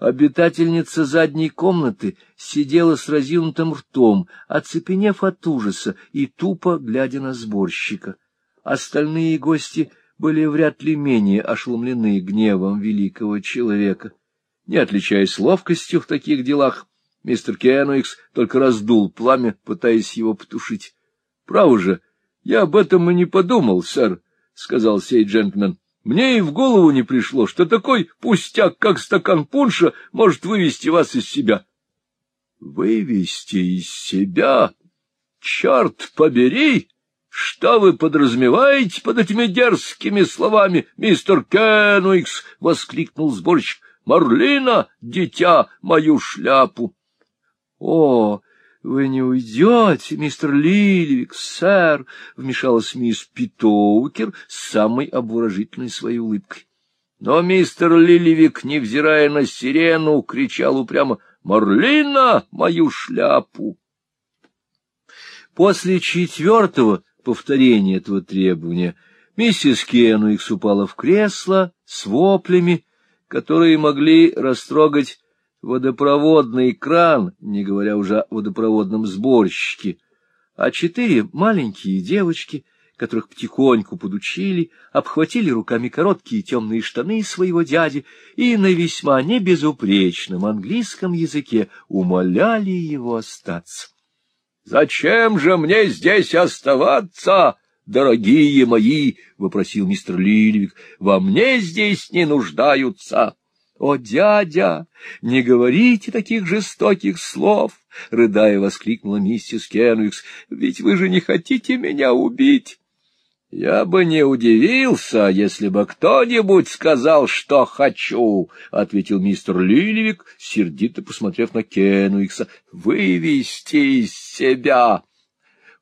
Обитательница задней комнаты сидела с разинутым ртом, оцепенев от ужаса и тупо глядя на сборщика. Остальные гости были вряд ли менее ошеломлены гневом великого человека. Не отличаясь ловкостью в таких делах, мистер Кенуикс только раздул пламя, пытаясь его потушить. — Право же, я об этом и не подумал, сэр, — сказал сей джентльмен. Мне и в голову не пришло, что такой пустяк, как стакан пунша, может вывести вас из себя. — Вывести из себя? Черт побери! Что вы подразумеваете под этими дерзкими словами, мистер Кенуикс? — воскликнул сборщик. — Марлина, дитя, мою шляпу! — О, — Вы не уйдете, мистер Лильвик, сэр, — вмешалась мисс Питоукер с самой обворожительной своей улыбкой. Но мистер Лилевик, невзирая на сирену, кричал упрямо «Марлина, мою шляпу!» После четвертого повторения этого требования миссис Кенуикс упала в кресло с воплями, которые могли растрогать водопроводный кран, не говоря уже о водопроводном сборщике, а четыре маленькие девочки, которых потихоньку подучили, обхватили руками короткие темные штаны своего дяди и на весьма небезупречном английском языке умоляли его остаться. — Зачем же мне здесь оставаться, дорогие мои? — вопросил мистер Лильвик. — Во мне здесь не нуждаются. «О, дядя, не говорите таких жестоких слов!» — рыдая воскликнула миссис Кенуикс. «Ведь вы же не хотите меня убить!» «Я бы не удивился, если бы кто-нибудь сказал, что хочу», — ответил мистер Лилевик, сердито посмотрев на Кенуикса. «Вывести из себя!»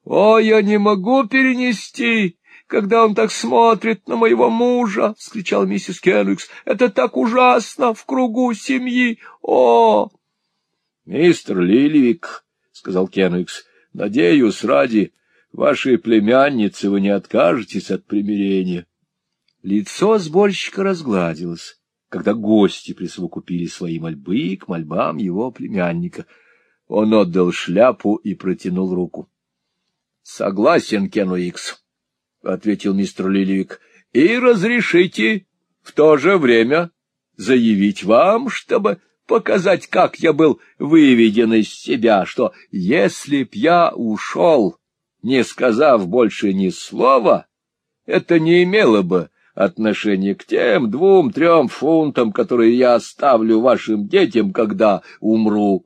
«О, я не могу перенести!» Когда он так смотрит на моего мужа, — вскричал миссис Кенуикс. — Это так ужасно в кругу семьи! О! — Мистер Лиливик, — сказал Кенуикс, — надеюсь, ради вашей племянницы вы не откажетесь от примирения. Лицо сборщика разгладилось, когда гости присовокупили свои мольбы к мольбам его племянника. Он отдал шляпу и протянул руку. — Согласен, Кенуикс. — ответил мистер Лилевик, — и разрешите в то же время заявить вам, чтобы показать, как я был выведен из себя, что если б я ушел, не сказав больше ни слова, это не имело бы отношения к тем двум-трем фунтам, которые я оставлю вашим детям, когда умру.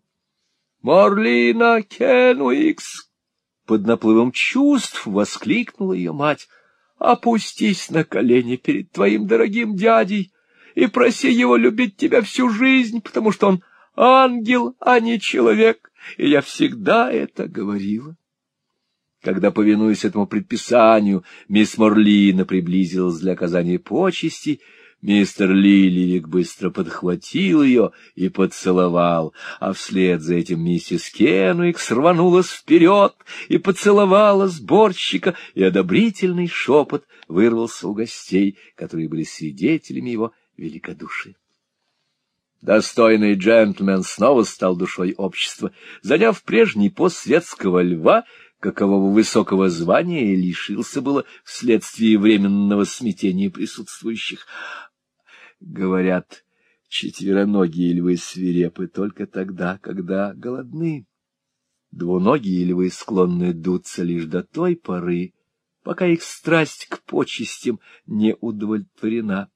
Морлина Кенуикс под наплывом чувств воскликнула ее мать. «Опустись на колени перед твоим дорогим дядей и проси его любить тебя всю жизнь, потому что он ангел, а не человек, и я всегда это говорила». Когда, повинуясь этому предписанию, мисс Морлина приблизилась для оказания почести, Мистер Лилевик быстро подхватил ее и поцеловал, а вслед за этим миссис Кенуик срванулась вперед и поцеловала сборщика, и одобрительный шепот вырвался у гостей, которые были свидетелями его великодушия. Достойный джентльмен снова стал душой общества, заняв прежний пост светского льва, какового высокого звания лишился было вследствие временного смятения присутствующих. Говорят, четвероногие львы свирепы только тогда, когда голодны. Двуногие львы склонны дуться лишь до той поры, пока их страсть к почестям не удовлетворена.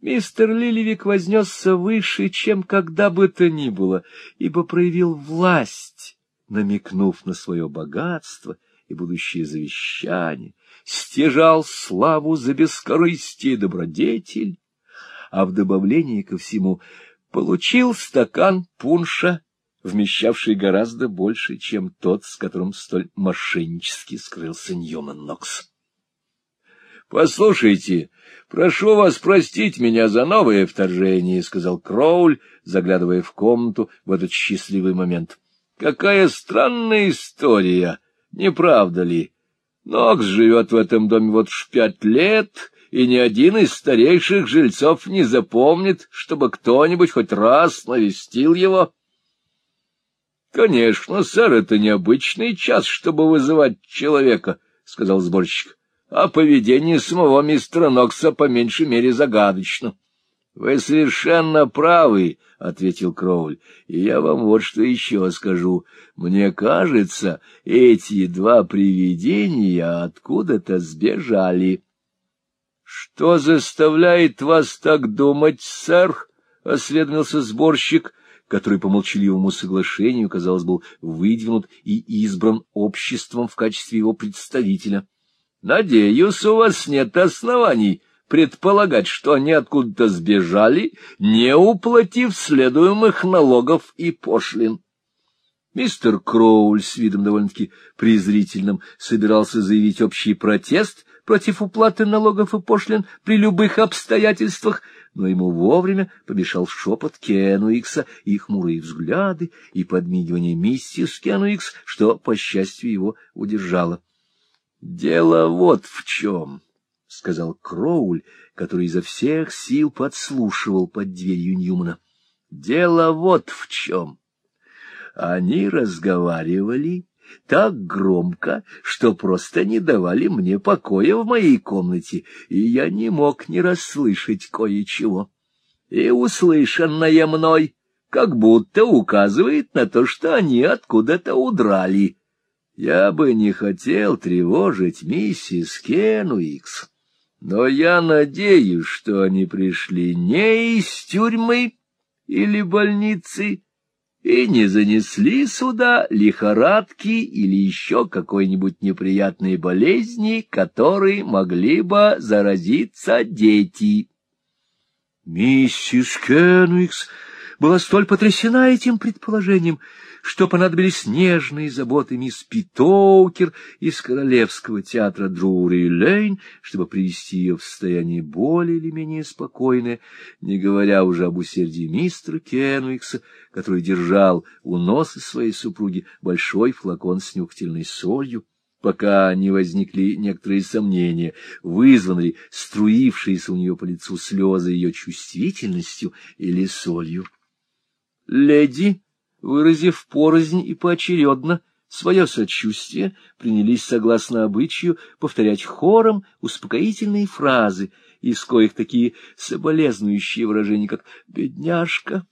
Мистер Лилевик вознесся выше, чем когда бы то ни было, ибо проявил власть, намекнув на свое богатство и будущее завещание, стяжал славу за бескорыстие добродетель а в добавлении ко всему получил стакан пунша, вмещавший гораздо больше, чем тот, с которым столь мошеннически скрылся Ньюман Нокс. — Послушайте, прошу вас простить меня за новое вторжение, — сказал Кроуль, заглядывая в комнату в этот счастливый момент. — Какая странная история, не правда ли? Нокс живет в этом доме вот уж пять лет, и ни один из старейших жильцов не запомнит, чтобы кто-нибудь хоть раз навестил его. — Конечно, сэр, это необычный час, чтобы вызывать человека, — сказал сборщик, — а поведение самого мистера Нокса по меньшей мере загадочно. — Вы совершенно правы, — ответил Кроуль, — и я вам вот что еще скажу. Мне кажется, эти два привидения откуда-то сбежали. — Что заставляет вас так думать, сэр? — осведомился сборщик, который по молчаливому соглашению, казалось, был выдвинут и избран обществом в качестве его представителя. — Надеюсь, у вас нет оснований предполагать, что они откуда-то сбежали, не уплатив следуемых налогов и пошлин. Мистер Кроуль с видом довольно-таки презрительным собирался заявить общий протест против уплаты налогов и пошлин при любых обстоятельствах, но ему вовремя помешал шепот Кенуикса и хмурые взгляды, и подмигивание миссис Кенуикс, что, по счастью, его удержало. — Дело вот в чем, — сказал Кроуль, который изо всех сил подслушивал под дверью Ньюмана. — Дело вот в чем. Они разговаривали так громко, что просто не давали мне покоя в моей комнате, и я не мог не расслышать кое-чего. И услышанное мной как будто указывает на то, что они откуда-то удрали. Я бы не хотел тревожить миссис Кенуикс, но я надеюсь, что они пришли не из тюрьмы или больницы, и не занесли сюда лихорадки или еще какой-нибудь неприятной болезни, которой могли бы заразиться дети. Миссис Кенвикс была столь потрясена этим предположением, что понадобились нежные заботы мисс Питоукер из Королевского театра Друри Лейн, чтобы привести ее в состояние более или менее спокойное, не говоря уже об усердии мистера Кенвикса, который держал у носа своей супруги большой флакон с нюхательной солью, пока не возникли некоторые сомнения, вызваны ли струившиеся у нее по лицу слезы ее чувствительностью или солью. Леди выразив порознь и поочередно свое сочувствие, принялись, согласно обычаю, повторять хором успокоительные фразы, из коих такие соболезнующие выражения, как «бедняжка».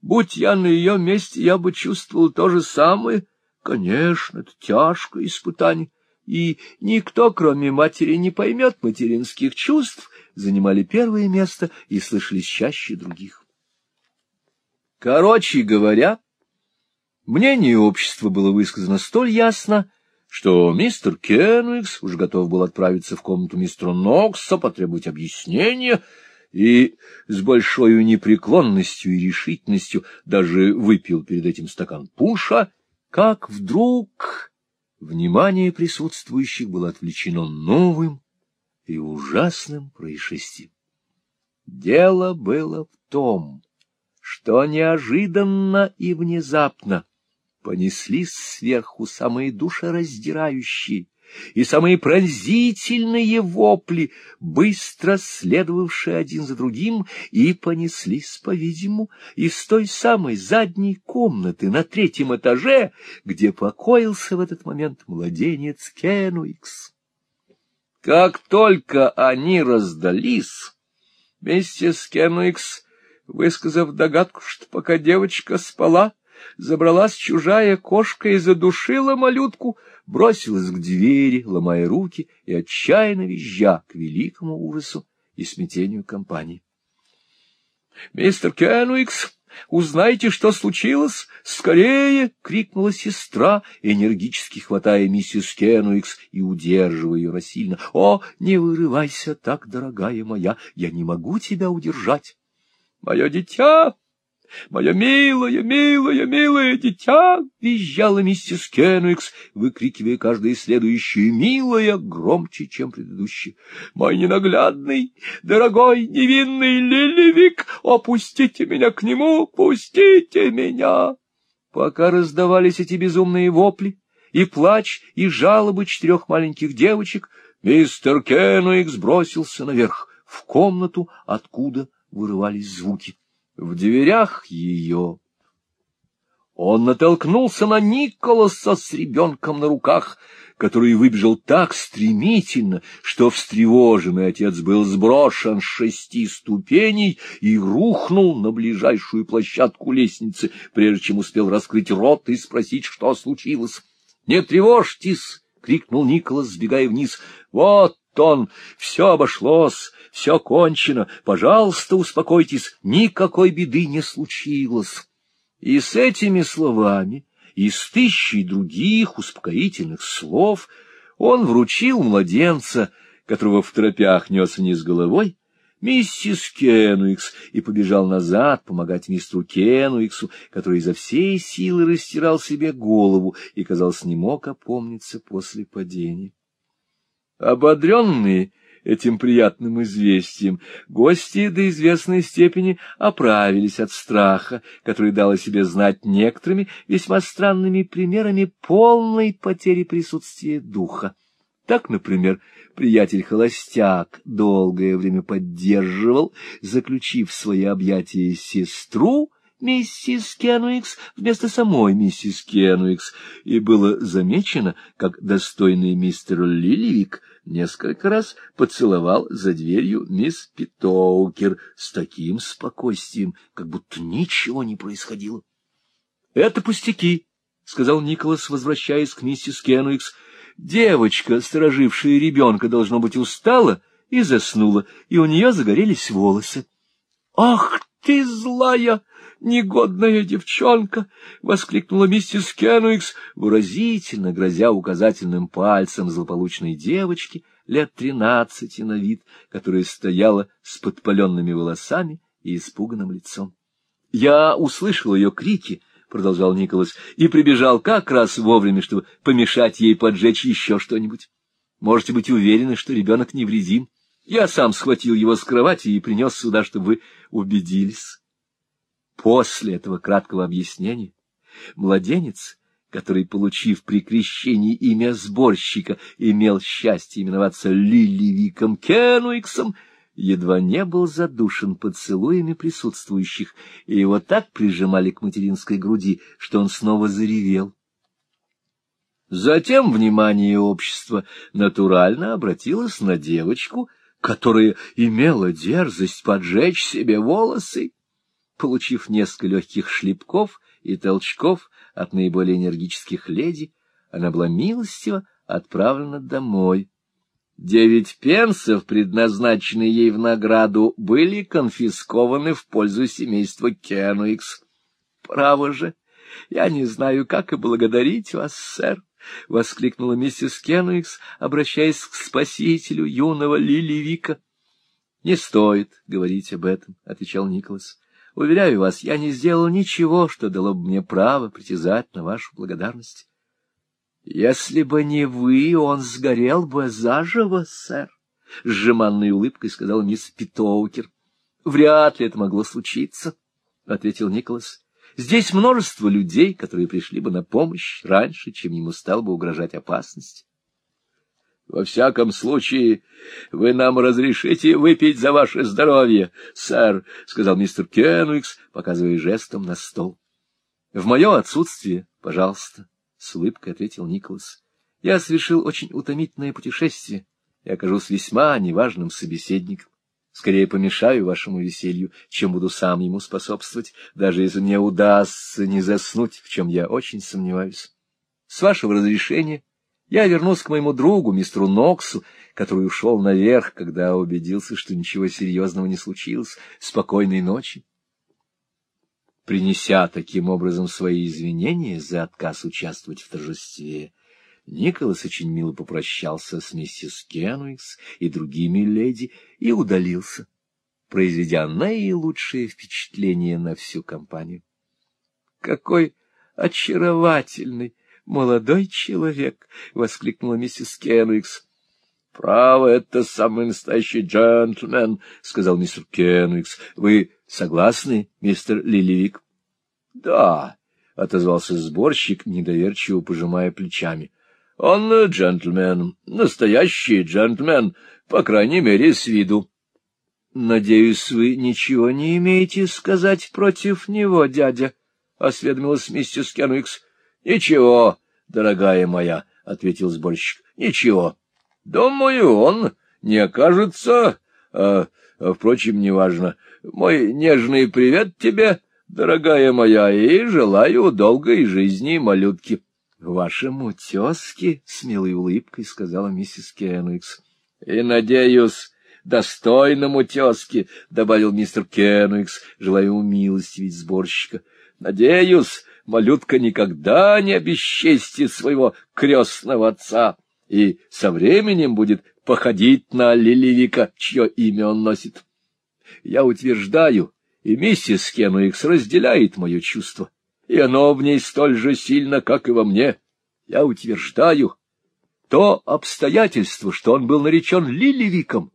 Будь я на ее месте, я бы чувствовал то же самое. Конечно, это тяжкое испытание, и никто, кроме матери, не поймет материнских чувств, занимали первое место и слышались чаще других. Короче говоря, Мнение общества было высказано столь ясно, что мистер Кенвикс уже готов был отправиться в комнату мистера Нокса, потребовать объяснения, и с большой непреклонностью и решительностью даже выпил перед этим стакан пуша, как вдруг внимание присутствующих было отвлечено новым и ужасным происшествием. Дело было в том, что неожиданно и внезапно понеслись сверху самые душераздирающие и самые пронзительные вопли, быстро следовавшие один за другим, и понеслись, по-видимому, из той самой задней комнаты на третьем этаже, где покоился в этот момент младенец Кенуикс. Как только они раздались, миссис Кенуикс, высказав догадку, что пока девочка спала, забралась чужая кошка и задушила малютку, бросилась к двери, ломая руки и отчаянно визжа к великому ужасу и смятению компании. — Мистер Кенуикс, узнайте, что случилось! Скорее! — крикнула сестра, энергически хватая миссис Кенуикс и удерживая ее насильно. — О, не вырывайся так, дорогая моя, я не могу тебя удержать! — Мое дитя! «Мое милое, милое, милое дитя!» — визжала миссис Кенуикс, выкрикивая каждое следующее «милое» громче, чем предыдущее. «Мой ненаглядный, дорогой, невинный Лилевик, опустите меня к нему, пустите меня!» Пока раздавались эти безумные вопли, и плач, и жалобы четырех маленьких девочек, Мистер Кенуикс бросился наверх, в комнату, откуда вырывались звуки. В дверях ее он натолкнулся на Николаса с ребенком на руках, который выбежал так стремительно, что встревоженный отец был сброшен с шести ступеней и рухнул на ближайшую площадку лестницы, прежде чем успел раскрыть рот и спросить, что случилось. — Не тревожьтесь! — крикнул Николас, сбегая вниз. — Вот он! Все обошлось! Все кончено! Пожалуйста, успокойтесь! Никакой беды не случилось! И с этими словами, и с тысячей других успокоительных слов, он вручил младенца, которого в тропях нес вниз головой, миссис Кенуикс и побежал назад помогать мистеру Кенуиксу, который изо всей силы растирал себе голову и, казалось, не мог опомниться после падения. Ободренные этим приятным известием, гости до известной степени оправились от страха, который дал о себе знать некоторыми весьма странными примерами полной потери присутствия духа. Так, например, приятель-холостяк долгое время поддерживал, заключив в свои объятия сестру, миссис Кенуикс вместо самой миссис Кенуикс, и было замечено, как достойный мистер Лиливик несколько раз поцеловал за дверью мисс Питоукер с таким спокойствием, как будто ничего не происходило. — Это пустяки, — сказал Николас, возвращаясь к миссис Кенуикс. — Девочка, сторожившая ребенка, должно быть, устала и заснула, и у нее загорелись волосы. — Ах ты злая! негодная девчонка! — воскликнула миссис Кенуикс, выразительно грозя указательным пальцем злополучной девочки лет тринадцати на вид, которая стояла с подпаленными волосами и испуганным лицом. — Я услышал ее крики, — продолжал Николас, — и прибежал как раз вовремя, чтобы помешать ей поджечь еще что-нибудь. Можете быть уверены, что ребенок невредим. Я сам схватил его с кровати и принес сюда, чтобы вы убедились. После этого краткого объяснения младенец, который, получив при крещении имя сборщика, имел счастье именоваться Лиливиком Кенуиксом, едва не был задушен поцелуями присутствующих, и его так прижимали к материнской груди, что он снова заревел. Затем внимание общества натурально обратилось на девочку, которая имела дерзость поджечь себе волосы. Получив несколько легких шлепков и толчков от наиболее энергических леди, она была милостиво отправлена домой. Девять пенсов, предназначенные ей в награду, были конфискованы в пользу семейства Кенуикс. — Право же, я не знаю, как и благодарить вас, сэр, — воскликнула миссис Кенуикс, обращаясь к спасителю юного Лили Вика. — Не стоит говорить об этом, — отвечал Николас. Уверяю вас, я не сделал ничего, что дало бы мне право притязать на вашу благодарность. Если бы не вы, он сгорел бы заживо, сэр, — с жеманной улыбкой сказал мисс Питоукер. — Вряд ли это могло случиться, — ответил Николас. — Здесь множество людей, которые пришли бы на помощь раньше, чем ему стал бы угрожать опасность. — Во всяком случае, вы нам разрешите выпить за ваше здоровье, сэр, — сказал мистер Кенуикс, показывая жестом на стол. — В мое отсутствие, пожалуйста, — с улыбкой ответил Николас. — Я совершил очень утомительное путешествие и окажусь весьма неважным собеседником. Скорее помешаю вашему веселью, чем буду сам ему способствовать, даже если мне удастся не заснуть, в чем я очень сомневаюсь. С вашего разрешения я вернусь к моему другу, мистеру Ноксу, который ушел наверх, когда убедился, что ничего серьезного не случилось. Спокойной ночи. Принеся таким образом свои извинения за отказ участвовать в торжестве, Николас очень мило попрощался с миссис Кенуикс и другими леди и удалился, произведя наилучшее впечатление на всю компанию. Какой очаровательный! — Молодой человек! — воскликнула миссис Кенуикс. — Право, это самый настоящий джентльмен, — сказал мистер Кенуикс. — Вы согласны, мистер Лилевик? — Да, — отозвался сборщик, недоверчиво пожимая плечами. Он джентльмен, настоящий джентльмен, по крайней мере, с виду. — Надеюсь, вы ничего не имеете сказать против него, дядя? — осведомилась миссис Кенуикс. — Ничего, дорогая моя, — ответил сборщик. — Ничего. Думаю, он не окажется... А, впрочем, неважно. Мой нежный привет тебе, дорогая моя, и желаю долгой жизни, малютки. — Вашему тезке, — с милой улыбкой сказала миссис Кенуикс. — И, надеюсь, достойному тезке, — добавил мистер Кенуикс, желая умилостивить сборщика. — Надеюсь, малютка никогда не обесчестит своего крестного отца и со временем будет походить на Лиливика, чье имя он носит. Я утверждаю, и миссис Кенуикс разделяет мое чувство, и оно в ней столь же сильно, как и во мне. Я утверждаю, то обстоятельство, что он был наречен Лиливиком,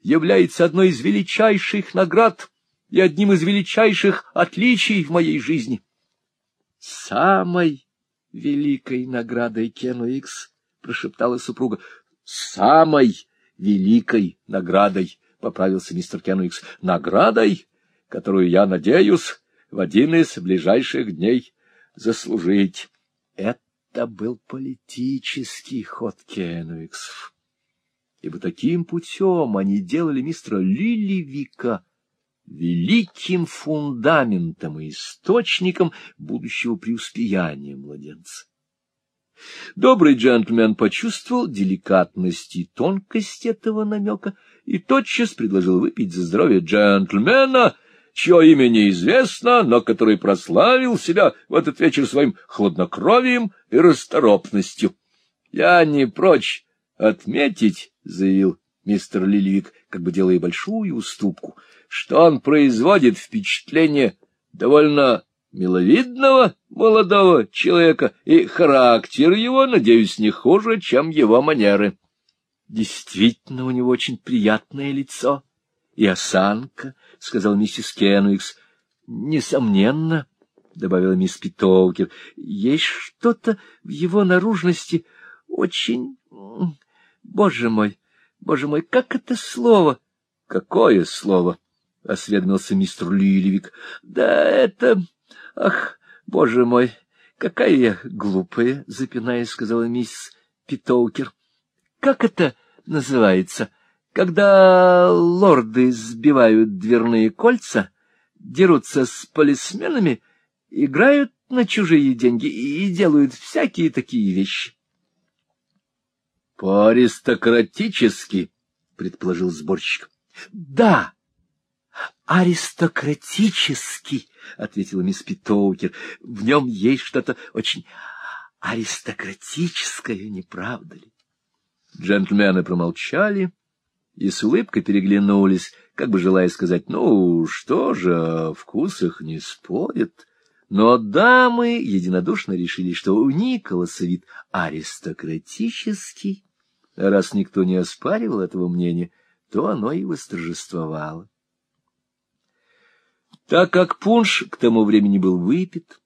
является одной из величайших наград и одним из величайших отличий в моей жизни. Самой великой наградой Кену Икс, — прошептала супруга, — самой великой наградой, — поправился мистер Кену Икс, — наградой, которую я надеюсь в один из ближайших дней заслужить. Это был политический ход Кенуиксов ибо таким путем они делали мистера Лилливика великим фундаментом и источником будущего преуспеяния младенца. Добрый джентльмен почувствовал деликатность и тонкость этого намека и тотчас предложил выпить за здоровье джентльмена, чье имя неизвестно, но который прославил себя в этот вечер своим хладнокровием и расторопностью. Я не прочь отметить, — заявил мистер Лилвик, как бы делая большую уступку, — что он производит впечатление довольно миловидного молодого человека, и характер его, надеюсь, не хуже, чем его манеры. Действительно, у него очень приятное лицо и осанка, — сказал миссис Кенуикс. — Несомненно, — добавила мисс Питоукер, — есть что-то в его наружности очень Боже мой, боже мой, как это слово? — Какое слово? — осведомился мистер Лилевик. — Да это... Ах, боже мой, какая я глупая, — запинаясь, сказала мисс Питоукер. — Как это называется? Когда лорды сбивают дверные кольца, дерутся с полисменами, играют на чужие деньги и делают всякие такие вещи. — По-аристократически, — предположил сборщик. — Да, аристократический, — ответила мисс Питоукер. — В нем есть что-то очень аристократическое, не правда ли? Джентльмены промолчали и с улыбкой переглянулись, как бы желая сказать, ну, что же, о вкусах не спорят. Но дамы единодушно решили, что у Николаса вид аристократический. Раз никто не оспаривал этого мнения, то оно и восторжествовало. Так как пунш к тому времени был выпит,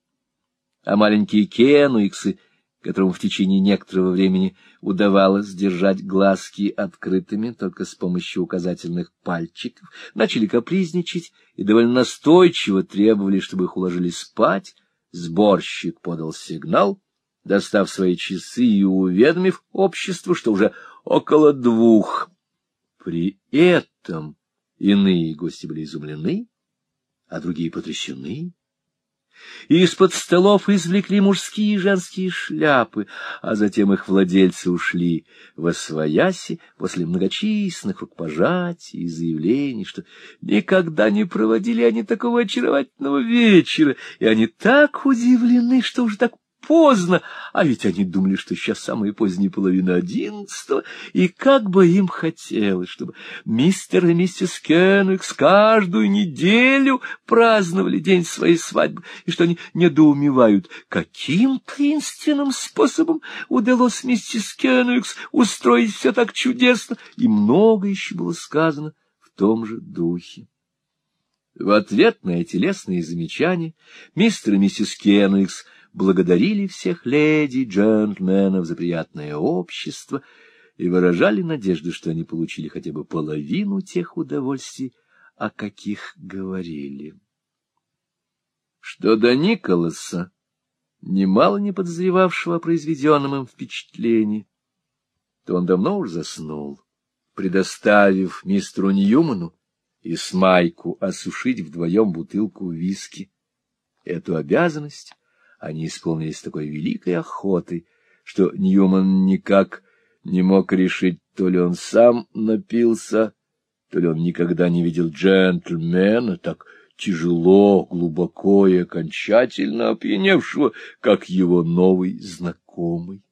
а маленькие кенуиксы, которым в течение некоторого времени удавалось держать глазки открытыми только с помощью указательных пальчиков, начали капризничать и довольно настойчиво требовали, чтобы их уложили спать, сборщик подал сигнал, достав свои часы и уведомив общество, что уже около двух. При этом иные гости были изумлены, а другие потрясены. Из-под столов извлекли мужские и женские шляпы, а затем их владельцы ушли во свояси после многочисленных рукопожатий и заявлений, что никогда не проводили они такого очаровательного вечера, и они так удивлены, что уже так поздно, а ведь они думали, что сейчас самая поздняя половина одиннадцатого, и как бы им хотелось, чтобы мистер и миссис Кенвикс каждую неделю праздновали день своей свадьбы, и что они недоумевают, каким таинственным способом удалось миссис Кенвикс устроить все так чудесно, и много еще было сказано в том же духе. В ответ на эти лестные замечания мистер и миссис Кенвикс благодарили всех леди, джентльменов за приятное общество и выражали надежду, что они получили хотя бы половину тех удовольствий, о каких говорили. Что до Николаса, немало не подозревавшего о произведенном им впечатлении, то он давно уж заснул, предоставив мистеру Ньюману и Смайку осушить вдвоем бутылку виски. Эту обязанность они исполнили с такой великой охотой, что Ньюман никак не мог решить, то ли он сам напился, то ли он никогда не видел джентльмена так тяжело, глубоко и окончательно опьяневшего, как его новый знакомый.